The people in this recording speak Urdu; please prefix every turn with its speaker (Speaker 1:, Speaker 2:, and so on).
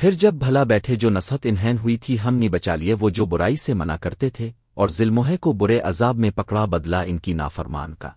Speaker 1: پھر جب بھلا بیٹھے جو نصحت انہین ہوئی تھی، ہم نے بچا لیے وہ جو برائی سے منع کرتے تھے، اور ظلموہے کو برے عذاب میں پکڑا بدلا ان کی نافرمان کا۔